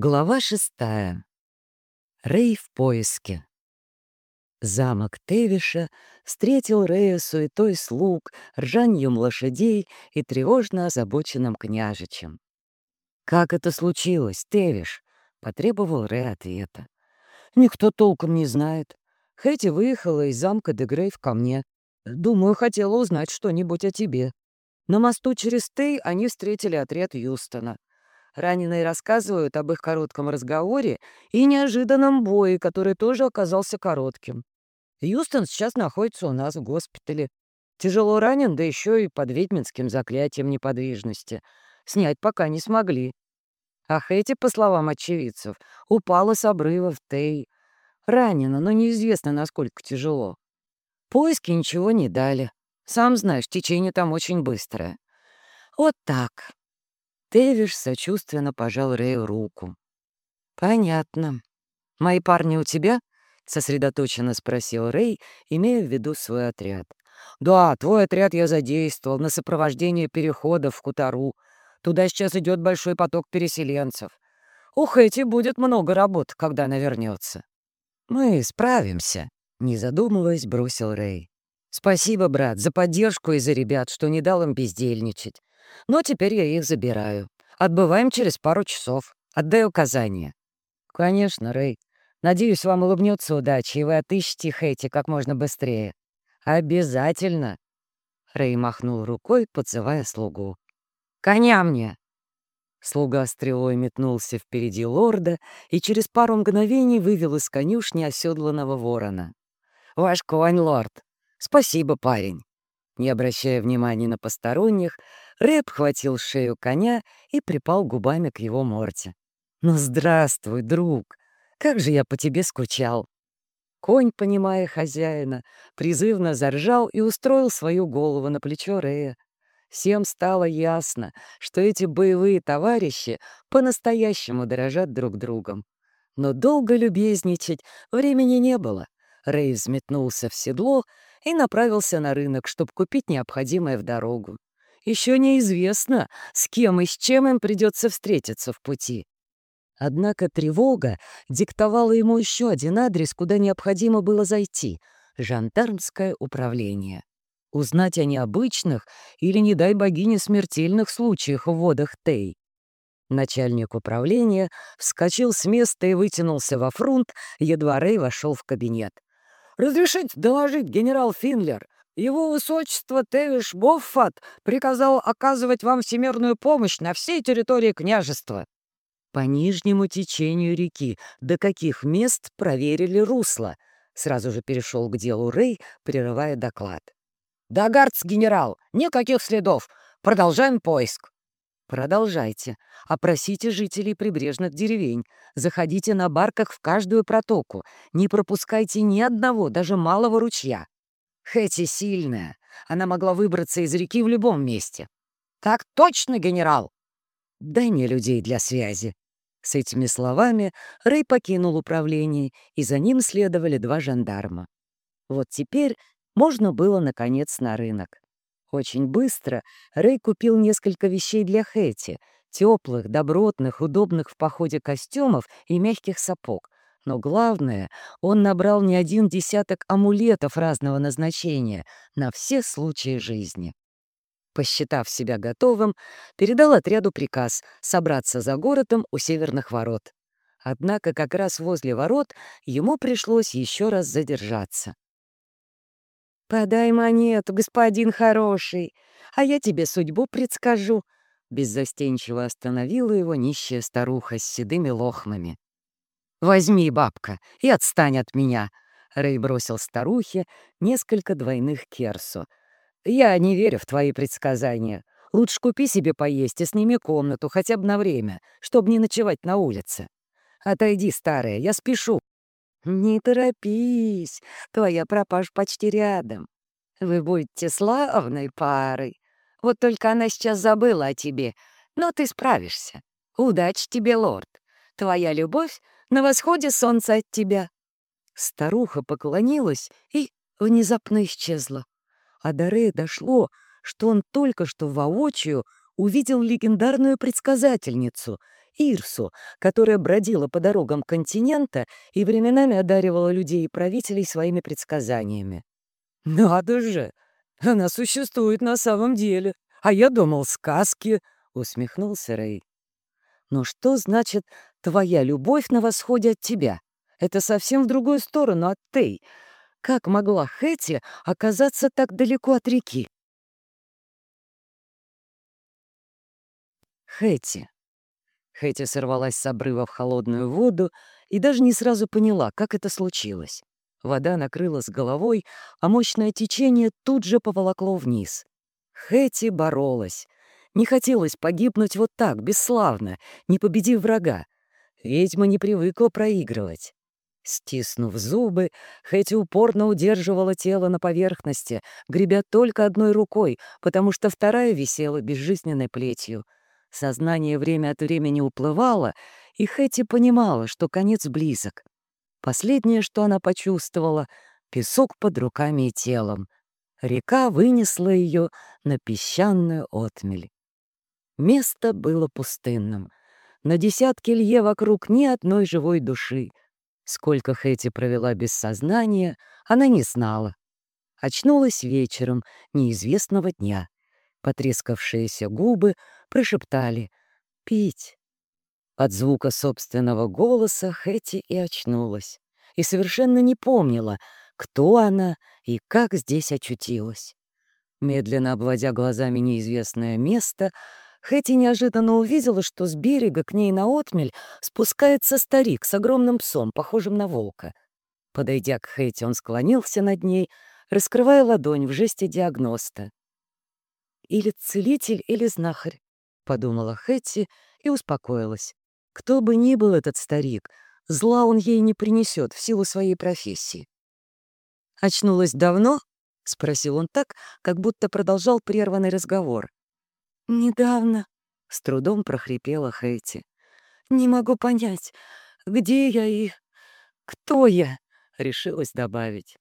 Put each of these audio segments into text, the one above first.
Глава шестая. Рэй в поиске. Замок Тевиша встретил Рэя суетой слуг, ржаньем лошадей и тревожно озабоченным княжичем. «Как это случилось, Тевиш?» — потребовал Рэй ответа. «Никто толком не знает. Хэти выехала из замка Дегрейв ко мне. Думаю, хотела узнать что-нибудь о тебе. На мосту через Тей они встретили отряд Юстона. Раненые рассказывают об их коротком разговоре и неожиданном бое, который тоже оказался коротким. Юстон сейчас находится у нас в госпитале. Тяжело ранен, да еще и под ведьминским заклятием неподвижности. Снять пока не смогли. А Хэти, по словам очевидцев, упала с обрыва в Тей. Ранена, но неизвестно, насколько тяжело. Поиски ничего не дали. Сам знаешь, течение там очень быстрое. Вот так. Тэвиш сочувственно пожал Рэю руку. «Понятно. Мои парни у тебя?» — сосредоточенно спросил Рэй, имея в виду свой отряд. «Да, твой отряд я задействовал на сопровождение переходов в Кутару. Туда сейчас идет большой поток переселенцев. У Хэти будет много работы, когда она вернется. «Мы справимся», — не задумываясь, бросил Рэй. «Спасибо, брат, за поддержку и за ребят, что не дал им бездельничать. Но теперь я их забираю. Отбываем через пару часов. Отдай указания». «Конечно, Рэй. Надеюсь, вам улыбнется удача, и вы отыщете Хэти как можно быстрее». «Обязательно!» Рэй махнул рукой, подзывая слугу. «Коня мне!» Слуга стрелой метнулся впереди лорда и через пару мгновений вывел из конюшни оседланного ворона. «Ваш конь, лорд! Спасибо, парень!» Не обращая внимания на посторонних, Рэп хватил шею коня и припал губами к его морде. «Ну, здравствуй, друг! Как же я по тебе скучал!» Конь, понимая хозяина, призывно заржал и устроил свою голову на плечо Рэя. Всем стало ясно, что эти боевые товарищи по-настоящему дорожат друг другом. Но долго любезничать времени не было. Рэй взметнулся в седло и направился на рынок, чтобы купить необходимое в дорогу. Еще неизвестно, с кем и с чем им придется встретиться в пути. Однако тревога диктовала ему еще один адрес, куда необходимо было зайти — жандармское управление. Узнать о необычных или, не дай богине, смертельных случаях в водах Тей. Начальник управления вскочил с места и вытянулся во фрунт, едва Рэй вошел в кабинет. «Разрешите доложить, генерал Финлер. Его высочество Тевиш Боффат приказал оказывать вам всемирную помощь на всей территории княжества». По нижнему течению реки до каких мест проверили русло? Сразу же перешел к делу Рэй, прерывая доклад. «Дагардс, генерал! Никаких следов! Продолжаем поиск!» Продолжайте. Опросите жителей прибрежных деревень. Заходите на барках в каждую протоку. Не пропускайте ни одного, даже малого ручья. Хэти сильная. Она могла выбраться из реки в любом месте. «Так точно, генерал!» «Дай мне людей для связи». С этими словами Рэй покинул управление, и за ним следовали два жандарма. Вот теперь можно было, наконец, на рынок. Очень быстро Рэй купил несколько вещей для Хэти — теплых, добротных, удобных в походе костюмов и мягких сапог. Но главное, он набрал не один десяток амулетов разного назначения на все случаи жизни. Посчитав себя готовым, передал отряду приказ собраться за городом у северных ворот. Однако как раз возле ворот ему пришлось еще раз задержаться. «Подай монету, господин хороший, а я тебе судьбу предскажу», беззастенчиво остановила его нищая старуха с седыми лохмами. «Возьми, бабка, и отстань от меня!» Рэй бросил старухе несколько двойных керсу. «Я не верю в твои предсказания. Лучше купи себе поесть и сними комнату хотя бы на время, чтобы не ночевать на улице. Отойди, старая, я спешу. «Не торопись, твоя пропажа почти рядом. Вы будете славной парой. Вот только она сейчас забыла о тебе, но ты справишься. Удачи тебе, лорд. Твоя любовь на восходе солнца от тебя». Старуха поклонилась и внезапно исчезла. А до Рея дошло, что он только что воочию увидел легендарную предсказательницу Ирсу, которая бродила по дорогам континента и временами одаривала людей и правителей своими предсказаниями. «Надо же! Она существует на самом деле, а я думал, сказки!» — усмехнулся Рэй. «Но что значит «твоя любовь на восходе от тебя»? Это совсем в другую сторону от Тей. Как могла Хэти оказаться так далеко от реки?» Хэти. Хэти сорвалась с обрыва в холодную воду и даже не сразу поняла, как это случилось. Вода накрыла с головой, а мощное течение тут же поволокло вниз. Хэти боролась. Не хотелось погибнуть вот так, бесславно, не победив врага. Ведьма не привыкла проигрывать. Стиснув зубы, Хэти упорно удерживала тело на поверхности, гребя только одной рукой, потому что вторая висела безжизненной плетью. Сознание время от времени уплывало, и Хэти понимала, что конец близок. Последнее, что она почувствовала — песок под руками и телом. Река вынесла ее на песчаную отмель. Место было пустынным. На десятки лье вокруг ни одной живой души. Сколько Хэти провела без сознания, она не знала. Очнулась вечером неизвестного дня. Потрескавшиеся губы прошептали «Пить». От звука собственного голоса Хэти и очнулась. И совершенно не помнила, кто она и как здесь очутилась. Медленно обводя глазами неизвестное место, Хэти неожиданно увидела, что с берега к ней на отмель спускается старик с огромным псом, похожим на волка. Подойдя к Хэти, он склонился над ней, раскрывая ладонь в жесте диагноста. «Или целитель, или знахарь», — подумала Хэти и успокоилась. Кто бы ни был этот старик, зла он ей не принесет в силу своей профессии. «Очнулась давно?» — спросил он так, как будто продолжал прерванный разговор. «Недавно», — с трудом прохрипела Хэти. «Не могу понять, где я и кто я?» — решилась добавить.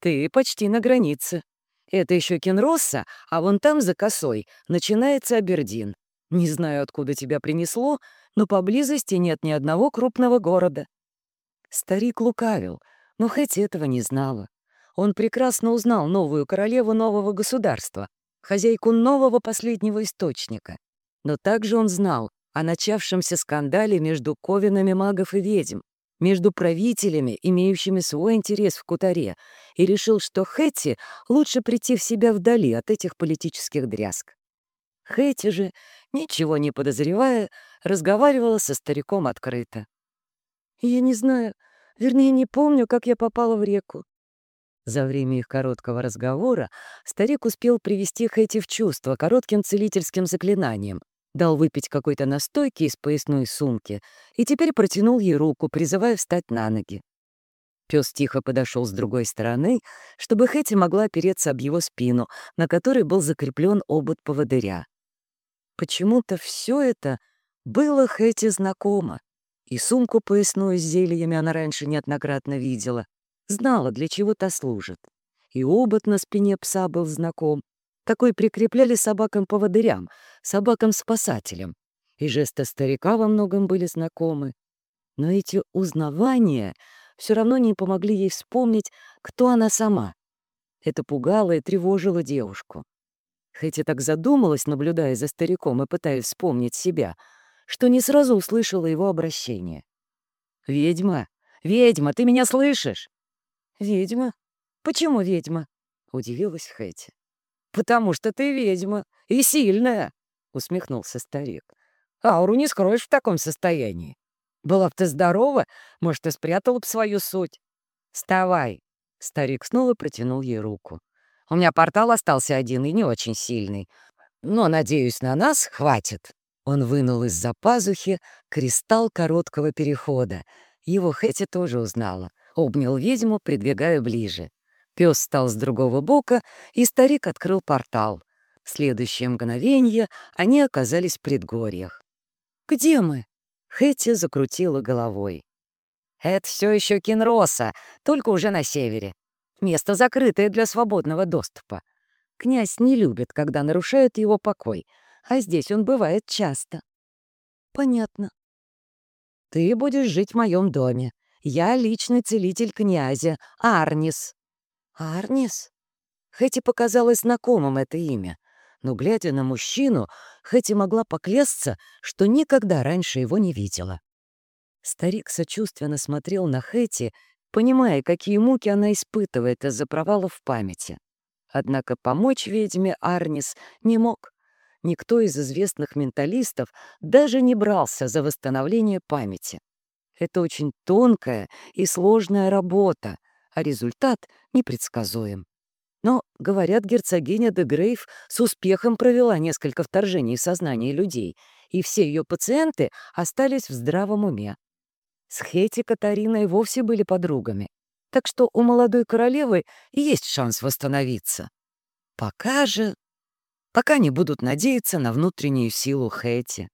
«Ты почти на границе. Это еще Кенросса, а вон там за косой начинается Абердин. Не знаю, откуда тебя принесло, но поблизости нет ни одного крупного города. Старик лукавил, но Хэти этого не знала. Он прекрасно узнал новую королеву нового государства, хозяйку нового последнего источника. Но также он знал о начавшемся скандале между ковинами магов и ведьм, между правителями, имеющими свой интерес в Кутаре, и решил, что Хэти лучше прийти в себя вдали от этих политических дрязг. Хэти же, ничего не подозревая, разговаривала со стариком открыто. «Я не знаю, вернее, не помню, как я попала в реку». За время их короткого разговора старик успел привести Хэти в чувство коротким целительским заклинанием, дал выпить какой-то настойки из поясной сумки и теперь протянул ей руку, призывая встать на ноги. Пес тихо подошел с другой стороны, чтобы Хэти могла опереться об его спину, на которой был закреплен обод поводыря. Почему-то все это было Хэти знакомо. И сумку поясную с зельями она раньше неоднократно видела. Знала, для чего то служит. И обод на спине пса был знаком. Такой прикрепляли собакам-поводырям, собакам-спасателям. И жесты старика во многом были знакомы. Но эти узнавания все равно не помогли ей вспомнить, кто она сама. Это пугало и тревожило девушку. Хэти так задумалась, наблюдая за стариком и пытаясь вспомнить себя, что не сразу услышала его обращение. «Ведьма! Ведьма, ты меня слышишь?» «Ведьма? Почему ведьма?» — удивилась Хэти. «Потому что ты ведьма и сильная!» — усмехнулся старик. «Ауру не скроешь в таком состоянии. Была бы ты здорова, может, ты спрятала бы свою суть. Вставай!» Старик снова протянул ей руку. У меня портал остался один и не очень сильный. Но, надеюсь, на нас хватит». Он вынул из-за пазухи кристалл короткого перехода. Его Хэти тоже узнала. Обнял ведьму, придвигая ближе. Пес стал с другого бока, и старик открыл портал. В следующее мгновение они оказались в предгорьях. «Где мы?» Хэти закрутила головой. «Это все еще Кинроса, только уже на севере. Место закрытое для свободного доступа. Князь не любит, когда нарушают его покой, а здесь он бывает часто. Понятно. Ты будешь жить в моем доме. Я личный целитель князя, Арнис». «Арнис?» Хэти показалось знакомым это имя, но, глядя на мужчину, Хэти могла поклясться, что никогда раньше его не видела. Старик сочувственно смотрел на Хэти, понимая, какие муки она испытывает из-за провала в памяти. Однако помочь ведьме Арнис не мог. Никто из известных менталистов даже не брался за восстановление памяти. Это очень тонкая и сложная работа, а результат непредсказуем. Но, говорят, герцогиня де Грейв с успехом провела несколько вторжений в сознание людей, и все ее пациенты остались в здравом уме. С Хети Катариной вовсе были подругами, так что у молодой королевы есть шанс восстановиться. Пока же... Пока не будут надеяться на внутреннюю силу Хэти.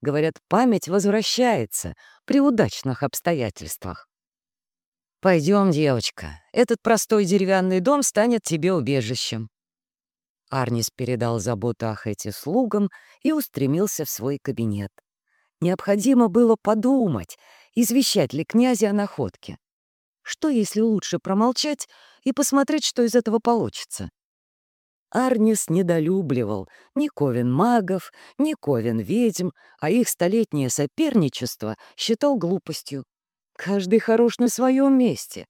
Говорят, память возвращается при удачных обстоятельствах. «Пойдем, девочка, этот простой деревянный дом станет тебе убежищем». Арнис передал заботу о Хэти слугам и устремился в свой кабинет. Необходимо было подумать, извещать ли князя о находке. Что, если лучше промолчать и посмотреть, что из этого получится? Арнис недолюбливал ни ковен магов, ни ковен ведьм, а их столетнее соперничество считал глупостью. Каждый хорош на своем месте.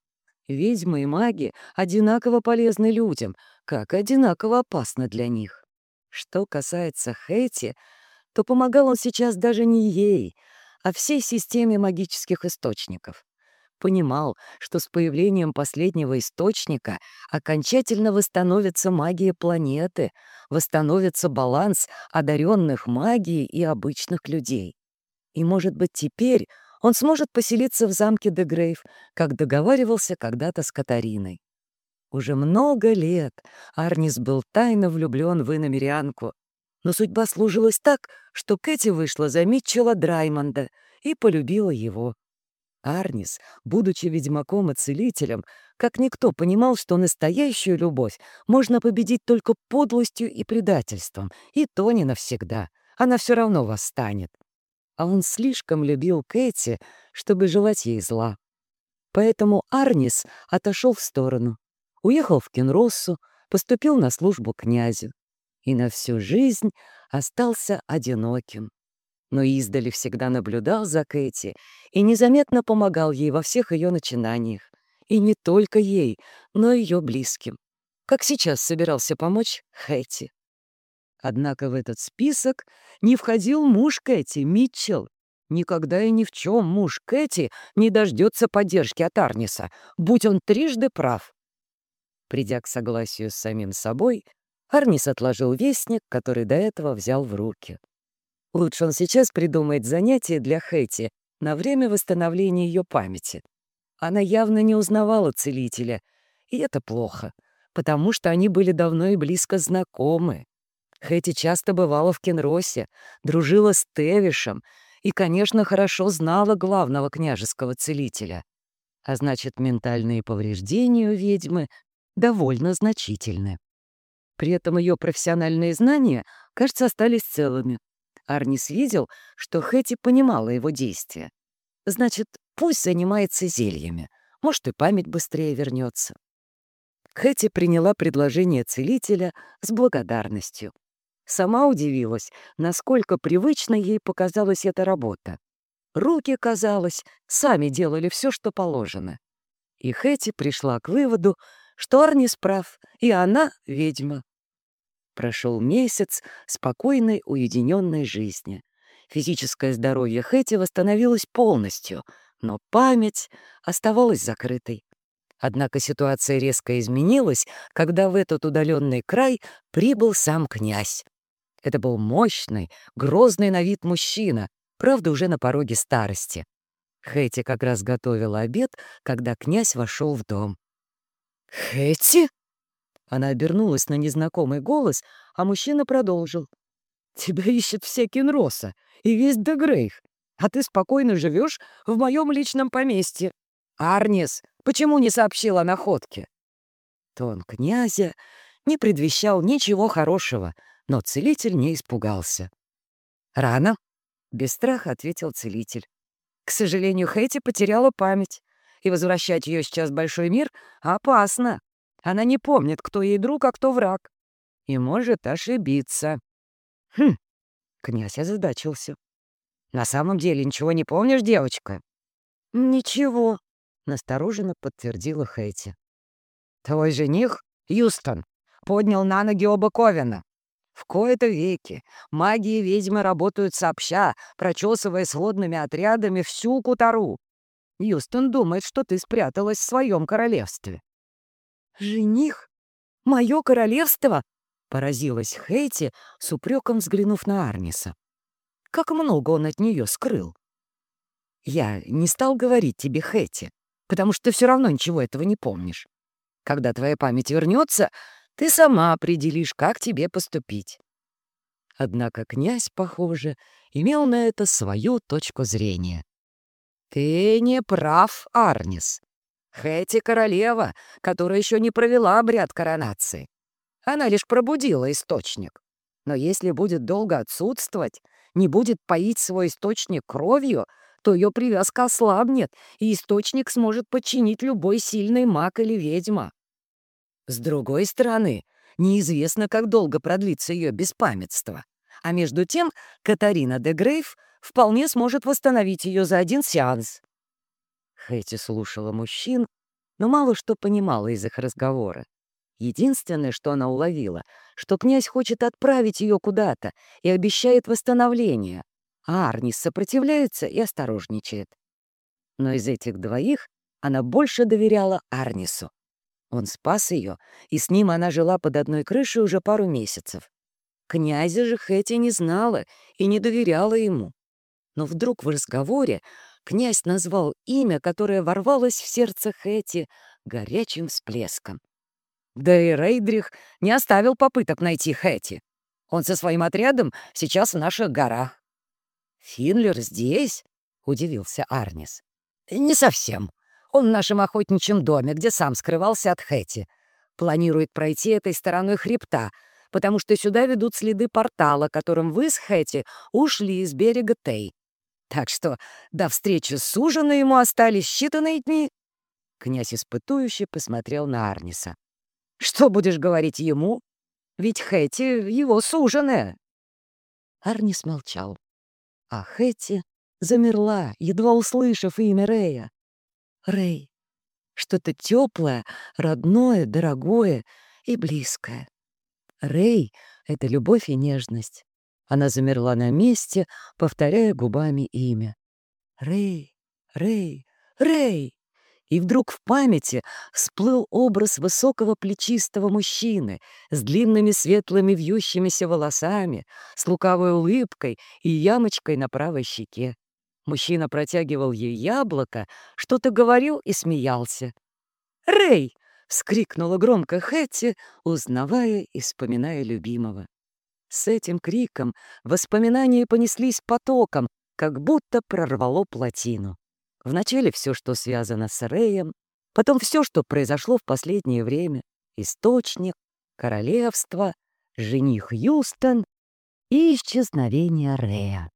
Ведьмы и маги одинаково полезны людям, как одинаково опасны для них. Что касается Хэти, то помогал он сейчас даже не ей, а всей системе магических источников. Понимал, что с появлением последнего источника окончательно восстановится магия планеты, восстановится баланс одаренных магией и обычных людей. И, может быть, теперь он сможет поселиться в замке Дегрейв, как договаривался когда-то с Катариной. Уже много лет Арнис был тайно влюблен в иномерянку, но судьба служилась так, что Кэти вышла за Митчелла Драймонда и полюбила его. Арнис, будучи ведьмаком и целителем, как никто понимал, что настоящую любовь можно победить только подлостью и предательством, и то не навсегда. Она все равно восстанет а он слишком любил Кэти, чтобы желать ей зла. Поэтому Арнис отошел в сторону, уехал в Кенроссу, поступил на службу князю и на всю жизнь остался одиноким. Но издали всегда наблюдал за Кэти и незаметно помогал ей во всех ее начинаниях. И не только ей, но и ее близким. Как сейчас собирался помочь Хэти. Однако в этот список не входил муж Кэти, Митчелл. Никогда и ни в чем муж Кэти не дождется поддержки от Арниса, будь он трижды прав. Придя к согласию с самим собой, Арнис отложил вестник, который до этого взял в руки. Лучше он сейчас придумает занятие для Хэти на время восстановления ее памяти. Она явно не узнавала целителя, и это плохо, потому что они были давно и близко знакомы. Хэти часто бывала в Кенросе, дружила с Тевишем и, конечно, хорошо знала главного княжеского целителя. А значит, ментальные повреждения у ведьмы довольно значительны. При этом ее профессиональные знания, кажется, остались целыми. Арнис видел, что Хэти понимала его действия. Значит, пусть занимается зельями. Может, и память быстрее вернется. Хэти приняла предложение целителя с благодарностью. Сама удивилась, насколько привычной ей показалась эта работа. Руки, казалось, сами делали все, что положено. И Хэти пришла к выводу, что Арнис прав, и она — ведьма. Прошел месяц спокойной, уединенной жизни. Физическое здоровье Хэти восстановилось полностью, но память оставалась закрытой. Однако ситуация резко изменилась, когда в этот удаленный край прибыл сам князь. Это был мощный, грозный на вид мужчина, правда, уже на пороге старости. Хэти как раз готовила обед, когда князь вошел в дом. «Хэти?» Она обернулась на незнакомый голос, а мужчина продолжил. «Тебя ищет вся Кенроса и весь Дегрейх, а ты спокойно живешь в моем личном поместье. Арнис, почему не сообщил о находке?» Тон князя не предвещал ничего хорошего — но целитель не испугался. «Рано», — без страха ответил целитель. К сожалению, Хэти потеряла память, и возвращать ее сейчас в большой мир опасно. Она не помнит, кто ей друг, а кто враг, и может ошибиться. Хм, князь озадачился. На самом деле ничего не помнишь, девочка? Ничего, настороженно подтвердила Хэти. Твой жених, Юстон, поднял на ноги оба Ковина. В кои-то веки маги и ведьмы работают сообща, прочесывая сводными отрядами всю Кутару. Юстон думает, что ты спряталась в своем королевстве. «Жених? Мое королевство?» — поразилась Хейти, с упреком взглянув на Арниса. «Как много он от нее скрыл!» «Я не стал говорить тебе, Хэти, потому что ты все равно ничего этого не помнишь. Когда твоя память вернется, ты сама определишь, как тебе поступить. Однако князь, похоже, имел на это свою точку зрения. «Ты не прав, Арнис. Хэти — королева, которая еще не провела обряд коронации. Она лишь пробудила источник. Но если будет долго отсутствовать, не будет поить свой источник кровью, то ее привязка ослабнет, и источник сможет подчинить любой сильный маг или ведьма. С другой стороны, неизвестно, как долго продлится ее беспамятство. А между тем Катарина де Грейв вполне сможет восстановить ее за один сеанс. Хэти слушала мужчин, но мало что понимала из их разговора. Единственное, что она уловила, что князь хочет отправить ее куда-то и обещает восстановление, а Арнис сопротивляется и осторожничает. Но из этих двоих она больше доверяла Арнису. Он спас ее, и с ним она жила под одной крышей уже пару месяцев. Князя же Хэти не знала и не доверяла ему. Но вдруг в разговоре князь назвал имя, которое ворвалось в сердце Хэти горячим всплеском. Да и Рейдрих не оставил попыток найти Хэти. Он со своим отрядом сейчас в наших горах. «Финлер здесь?» — удивился Арнис. «Не совсем. Он в нашем охотничьем доме, где сам скрывался от Хэти. Планирует пройти этой стороной хребта, потому что сюда ведут следы портала, которым вы с Хэти ушли из берега Тей. Так что до встречи с Сужаной ему остались считанные дни. Князь испытующе посмотрел на Арниса. «Что будешь говорить ему? Ведь Хэти — его суженая». Арнис молчал, а Хэти замерла, едва услышав имя Рея. Рэй. Что-то теплое, родное, дорогое и близкое. Рэй — это любовь и нежность. Она замерла на месте, повторяя губами имя. Рэй, Рэй, Рэй! И вдруг в памяти всплыл образ высокого плечистого мужчины с длинными светлыми вьющимися волосами, с лукавой улыбкой и ямочкой на правой щеке. Мужчина протягивал ей яблоко, что-то говорил и смеялся. «Рэй!» — вскрикнула громко Хэтти, узнавая и вспоминая любимого. С этим криком воспоминания понеслись потоком, как будто прорвало плотину. Вначале все, что связано с Рэем, потом все, что произошло в последнее время. Источник, королевство, жених Юстон и исчезновение Рэя.